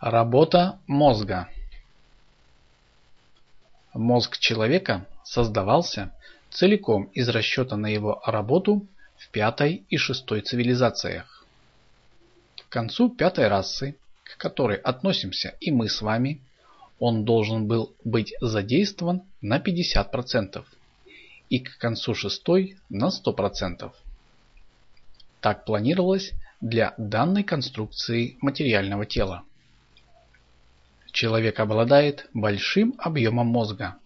Работа мозга Мозг человека создавался целиком из расчета на его работу в пятой и шестой цивилизациях. К концу пятой расы, к которой относимся и мы с вами, он должен был быть задействован на 50% и к концу шестой на 100%. Так планировалось для данной конструкции материального тела. Человек обладает большим объемом мозга.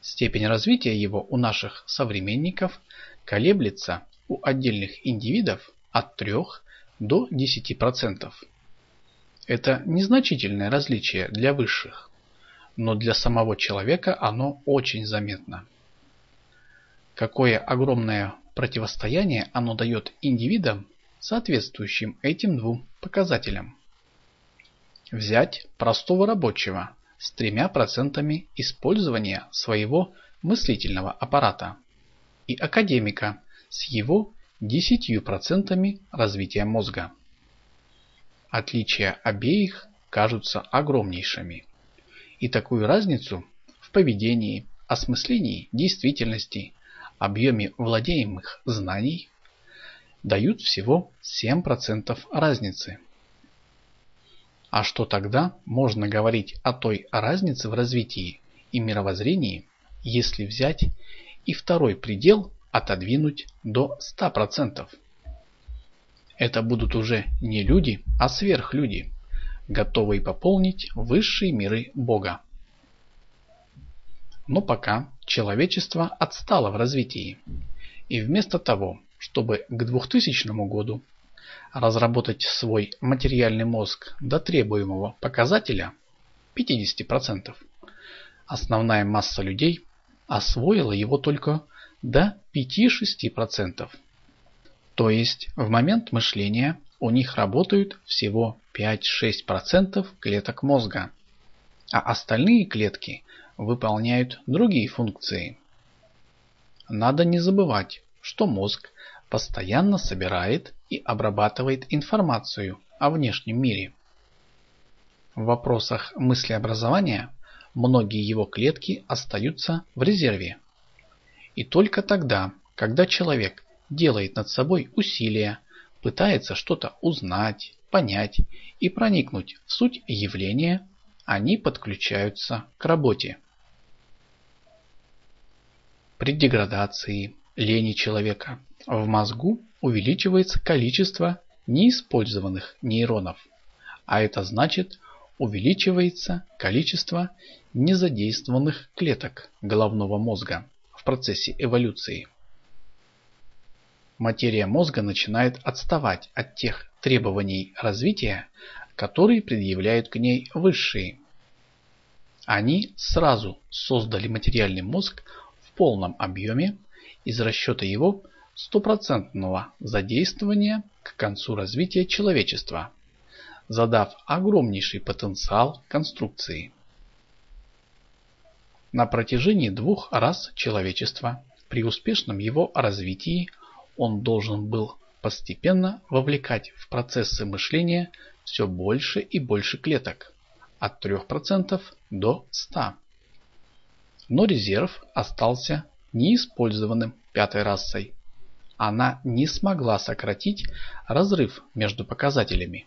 Степень развития его у наших современников колеблется у отдельных индивидов от 3 до 10%. Это незначительное различие для высших, но для самого человека оно очень заметно. Какое огромное противостояние оно дает индивидам, соответствующим этим двум показателям. Взять простого рабочего с тремя процентами использования своего мыслительного аппарата и академика с его 10% развития мозга. Отличия обеих кажутся огромнейшими. И такую разницу в поведении, осмыслении действительности, объеме владеемых знаний дают всего 7% разницы. А что тогда можно говорить о той разнице в развитии и мировоззрении, если взять и второй предел отодвинуть до 100%? Это будут уже не люди, а сверхлюди, готовые пополнить высшие миры Бога. Но пока человечество отстало в развитии, и вместо того, чтобы к 2000 году разработать свой материальный мозг до требуемого показателя 50%, основная масса людей освоила его только до 5-6%. То есть в момент мышления у них работают всего 5-6% клеток мозга, а остальные клетки выполняют другие функции. Надо не забывать, что мозг постоянно собирает и обрабатывает информацию о внешнем мире. В вопросах мыслеобразования многие его клетки остаются в резерве. И только тогда, когда человек делает над собой усилия, пытается что-то узнать, понять и проникнуть в суть явления, они подключаются к работе. При деградации, лени человека в мозгу увеличивается количество неиспользованных нейронов, а это значит увеличивается количество незадействованных клеток головного мозга в процессе эволюции. Материя мозга начинает отставать от тех требований развития, которые предъявляют к ней высшие. Они сразу создали материальный мозг в полном объеме из расчета его стопроцентного задействования к концу развития человечества, задав огромнейший потенциал конструкции. На протяжении двух раз человечества при успешном его развитии он должен был постепенно вовлекать в процессы мышления все больше и больше клеток, от 3% до 100%. Но резерв остался неиспользованным пятой расой она не смогла сократить разрыв между показателями,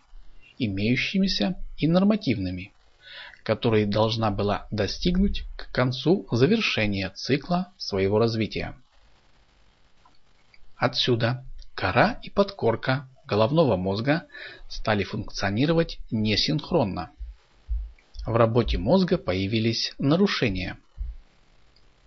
имеющимися и нормативными, которые должна была достигнуть к концу завершения цикла своего развития. Отсюда кора и подкорка головного мозга стали функционировать несинхронно. В работе мозга появились нарушения –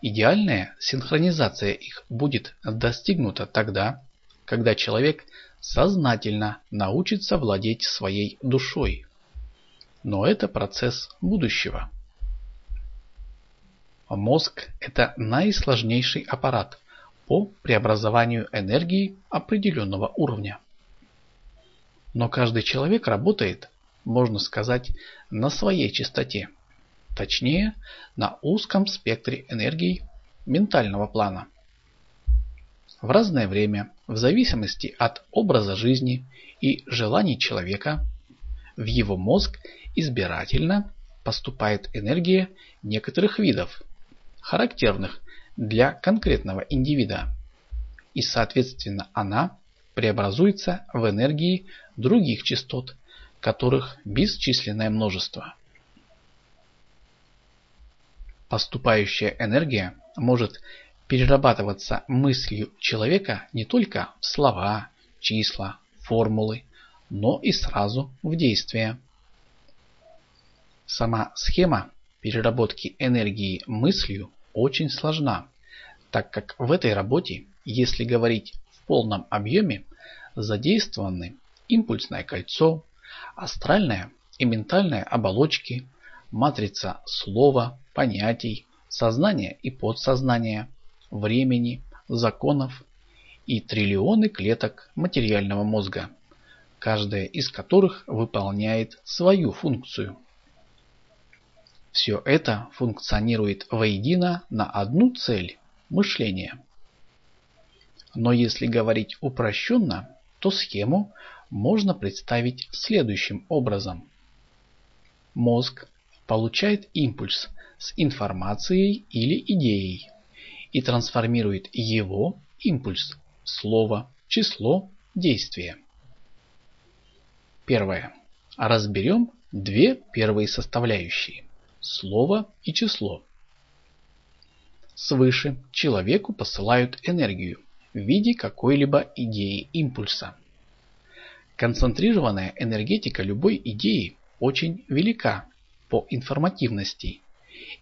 Идеальная синхронизация их будет достигнута тогда, когда человек сознательно научится владеть своей душой. Но это процесс будущего. Мозг – это наисложнейший аппарат по преобразованию энергии определенного уровня. Но каждый человек работает, можно сказать, на своей частоте. Точнее, на узком спектре энергии ментального плана. В разное время, в зависимости от образа жизни и желаний человека, в его мозг избирательно поступает энергия некоторых видов, характерных для конкретного индивида, и соответственно она преобразуется в энергии других частот, которых бесчисленное множество. Поступающая энергия может перерабатываться мыслью человека не только в слова, числа, формулы, но и сразу в действие. Сама схема переработки энергии мыслью очень сложна, так как в этой работе, если говорить в полном объеме, задействованы импульсное кольцо, астральная и ментальная оболочки, матрица слова, понятий, сознания и подсознания, времени, законов и триллионы клеток материального мозга, каждая из которых выполняет свою функцию. Все это функционирует воедино на одну цель – мышление. Но если говорить упрощенно, то схему можно представить следующим образом. Мозг получает импульс с информацией или идеей и трансформирует его импульс в слово, число, действие. Первое. Разберем две первые составляющие слово и число. Свыше человеку посылают энергию в виде какой-либо идеи импульса. Концентрированная энергетика любой идеи очень велика по информативности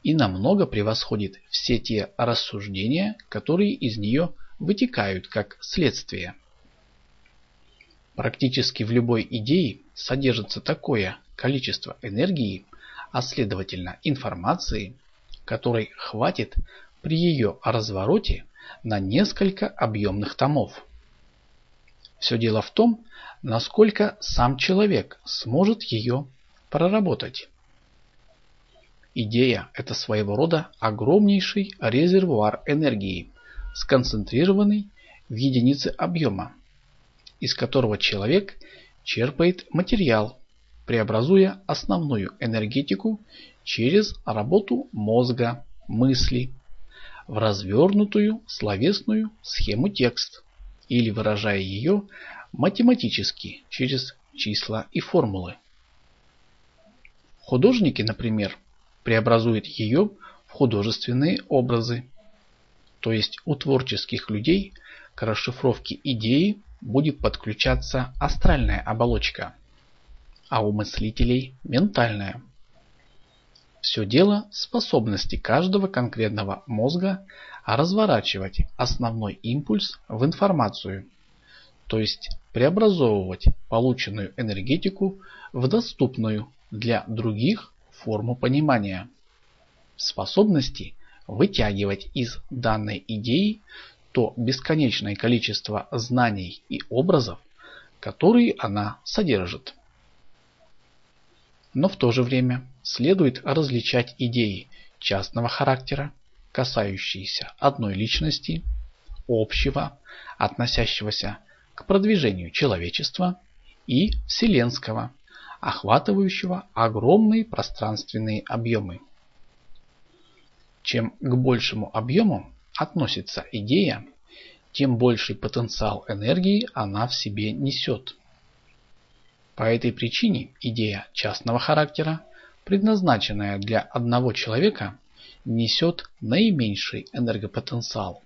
и намного превосходит все те рассуждения, которые из нее вытекают как следствие. Практически в любой идее содержится такое количество энергии, а следовательно информации, которой хватит при ее развороте на несколько объемных томов. Все дело в том, насколько сам человек сможет ее проработать. Идея – это своего рода огромнейший резервуар энергии, сконцентрированный в единице объема, из которого человек черпает материал преобразуя основную энергетику через работу мозга, мысли, в развернутую словесную схему текст или выражая ее математически через числа и формулы. Художники, например, преобразуют ее в художественные образы. То есть у творческих людей к расшифровке идеи будет подключаться астральная оболочка – а у мыслителей ментальное. Все дело в способности каждого конкретного мозга разворачивать основной импульс в информацию, то есть преобразовывать полученную энергетику в доступную для других форму понимания. Способности вытягивать из данной идеи то бесконечное количество знаний и образов, которые она содержит. Но в то же время следует различать идеи частного характера, касающиеся одной личности, общего, относящегося к продвижению человечества, и вселенского, охватывающего огромные пространственные объемы. Чем к большему объему относится идея, тем больший потенциал энергии она в себе несет. По этой причине идея частного характера, предназначенная для одного человека, несет наименьший энергопотенциал.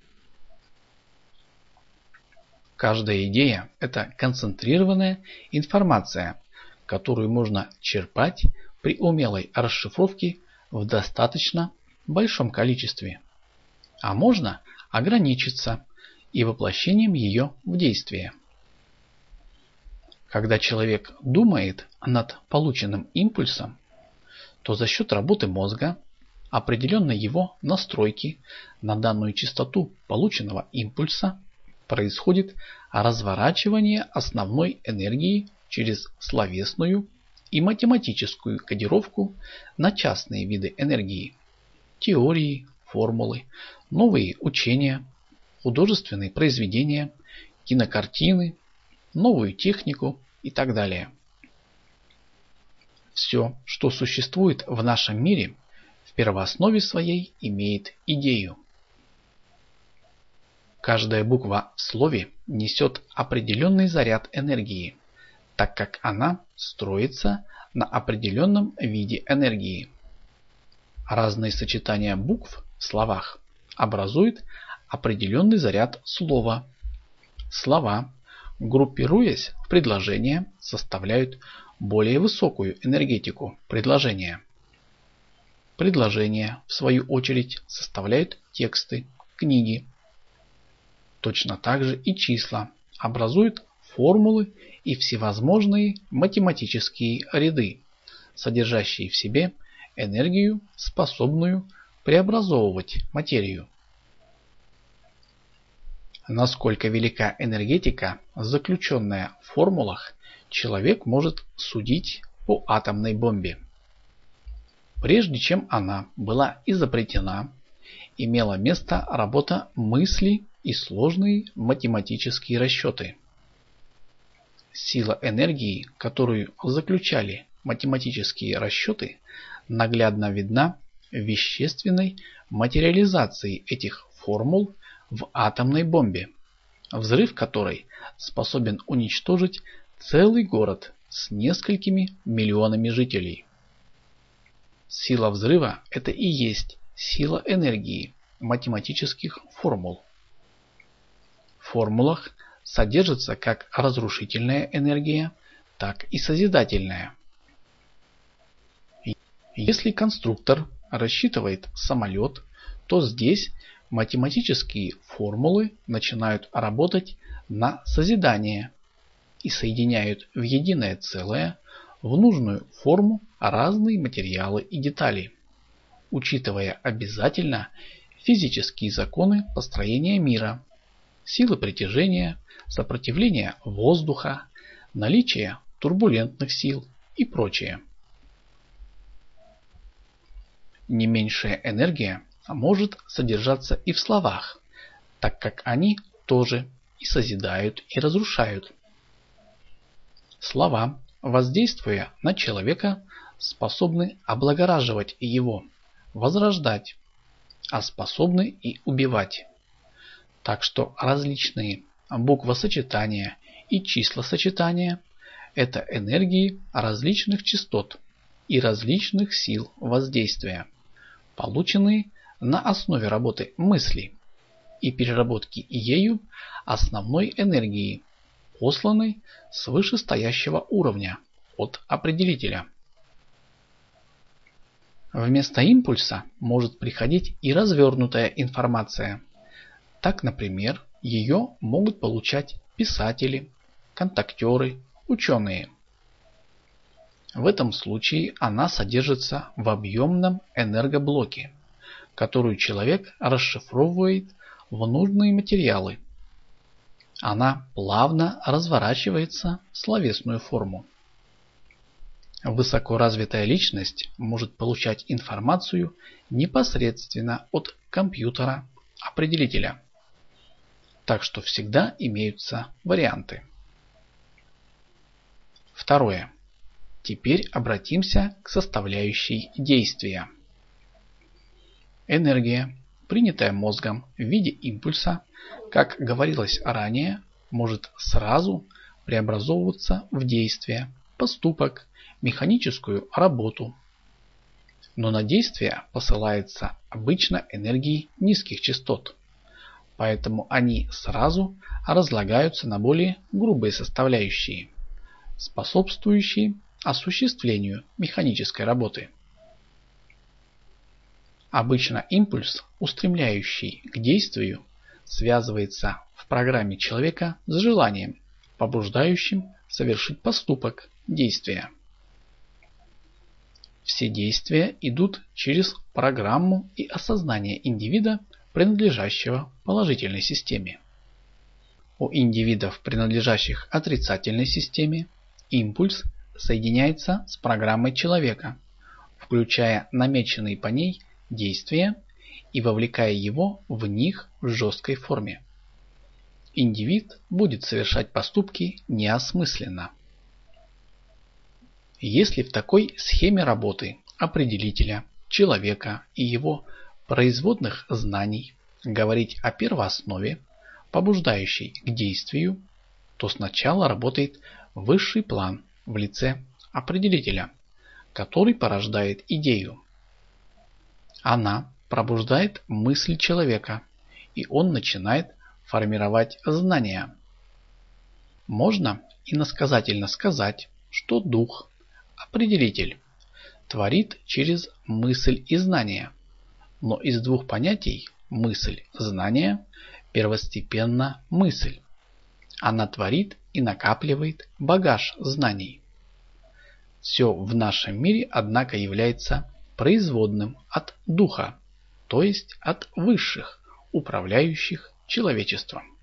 Каждая идея – это концентрированная информация, которую можно черпать при умелой расшифровке в достаточно большом количестве. А можно ограничиться и воплощением ее в действие. Когда человек думает над полученным импульсом, то за счет работы мозга, определенной его настройки на данную частоту полученного импульса, происходит разворачивание основной энергии через словесную и математическую кодировку на частные виды энергии, теории, формулы, новые учения, художественные произведения, кинокартины, новую технику и так далее. Все, что существует в нашем мире, в первооснове своей имеет идею. Каждая буква в слове несет определенный заряд энергии, так как она строится на определенном виде энергии. Разные сочетания букв в словах образуют определенный заряд слова. Слова, группируясь в предложения, составляют более высокую энергетику предложения. Предложения, в свою очередь, составляют тексты, книги. Точно так же и числа образуют формулы и всевозможные математические ряды, содержащие в себе энергию, способную преобразовывать материю. Насколько велика энергетика, заключенная в формулах, человек может судить по атомной бомбе. Прежде чем она была изобретена, имела место работа мысли и сложные математические расчеты. Сила энергии, которую заключали математические расчеты, наглядно видна в вещественной материализации этих формул в атомной бомбе, взрыв которой способен уничтожить целый город с несколькими миллионами жителей. Сила взрыва – это и есть сила энергии математических формул. В формулах содержится как разрушительная энергия, так и созидательная. Если конструктор рассчитывает самолет, то здесь математические формулы начинают работать на созидание и соединяют в единое целое в нужную форму разные материалы и детали, учитывая обязательно физические законы построения мира, силы притяжения, сопротивление воздуха, наличие турбулентных сил и прочее. Не меньшая энергия может содержаться и в словах, так как они тоже и созидают, и разрушают. Слова, воздействуя на человека, способны облагораживать его, возрождать, а способны и убивать. Так что различные буквосочетания и числосочетания – это энергии различных частот и различных сил воздействия, полученные на основе работы мысли и переработки ею основной энергии, посланной с вышестоящего уровня от определителя. Вместо импульса может приходить и развернутая информация. Так, например, ее могут получать писатели, контактеры, ученые. В этом случае она содержится в объемном энергоблоке, которую человек расшифровывает в нужные материалы. Она плавно разворачивается в словесную форму. Высокоразвитая личность может получать информацию непосредственно от компьютера-определителя. Так что всегда имеются варианты. Второе. Теперь обратимся к составляющей действия. Энергия, принятая мозгом в виде импульса, как говорилось ранее, может сразу преобразовываться в действие, поступок, механическую работу. Но на действие посылается обычно энергии низких частот, поэтому они сразу разлагаются на более грубые составляющие, способствующие осуществлению механической работы. Обычно импульс, устремляющий к действию, связывается в программе человека с желанием, побуждающим совершить поступок, действия. Все действия идут через программу и осознание индивида, принадлежащего положительной системе. У индивидов, принадлежащих отрицательной системе, импульс соединяется с программой человека, включая намеченные по ней действия и вовлекая его в них в жесткой форме. Индивид будет совершать поступки неосмысленно. Если в такой схеме работы определителя, человека и его производных знаний говорить о первооснове, побуждающей к действию, то сначала работает высший план в лице определителя, который порождает идею. Она пробуждает мысль человека, и он начинает формировать знания. Можно иносказательно сказать, что дух, определитель, творит через мысль и знание. Но из двух понятий мысль, знание первостепенно мысль. Она творит и накапливает багаж знаний. Все в нашем мире, однако, является производным от духа, то есть от высших, управляющих человечеством.